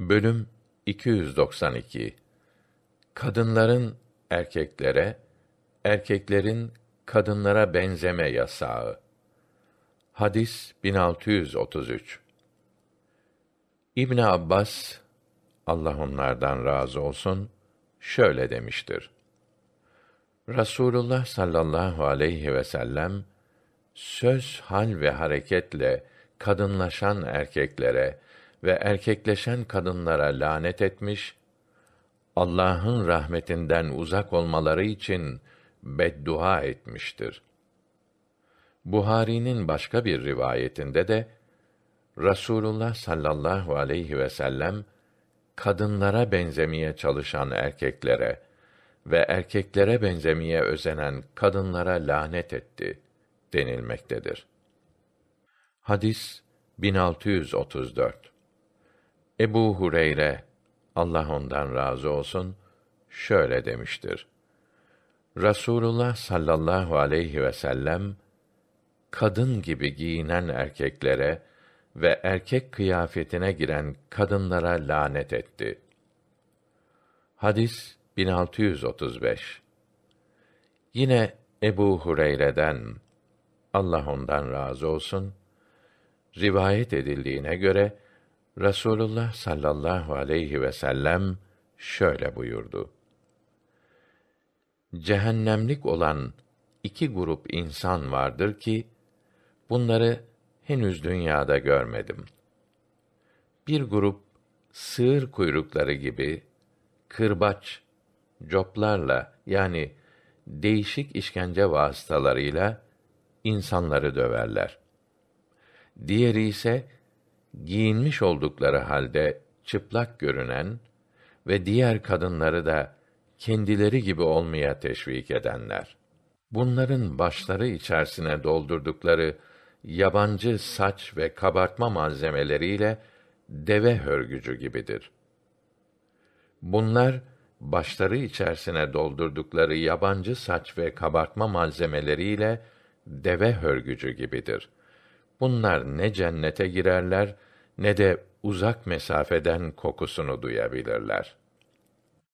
Bölüm 292 Kadınların erkeklere, erkeklerin kadınlara benzeme yasağı. Hadis 1633 İbn Abbas Allah onlardan razı olsun şöyle demiştir. Rasulullah sallallahu aleyhi ve sellem söz, hal ve hareketle kadınlaşan erkeklere ve erkekleşen kadınlara lanet etmiş, Allah'ın rahmetinden uzak olmaları için beddua etmiştir. Buhari'nin başka bir rivayetinde de Rasulullah sallallahu aleyhi ve sellem kadınlara benzemeye çalışan erkeklere ve erkeklere benzemeye özenen kadınlara lanet etti denilmektedir. Hadis 1634 Ebu Hureyre Allah ondan razı olsun şöyle demiştir. Rasulullah sallallahu aleyhi ve sellem kadın gibi giyinen erkeklere ve erkek kıyafetine giren kadınlara lanet etti. Hadis 1635 Yine Ebu Hureyre'den Allah ondan razı olsun rivayet edildiğine göre Rasulullah sallallahu aleyhi ve sellem şöyle buyurdu. Cehennemlik olan iki grup insan vardır ki bunları henüz dünyada görmedim. Bir grup sığır kuyrukları gibi kırbaç, coplarla yani değişik işkence vasıtalarıyla insanları döverler. Diğeri ise giyinmiş oldukları halde çıplak görünen ve diğer kadınları da kendileri gibi olmaya teşvik edenler. Bunların başları içerisine doldurdukları yabancı saç ve kabartma malzemeleriyle deve hörgücü gibidir. Bunlar başları içerisine doldurdukları yabancı saç ve kabartma malzemeleriyle deve hörgücü gibidir. Bunlar ne cennete girerler ne de uzak mesafeden kokusunu duyabilirler.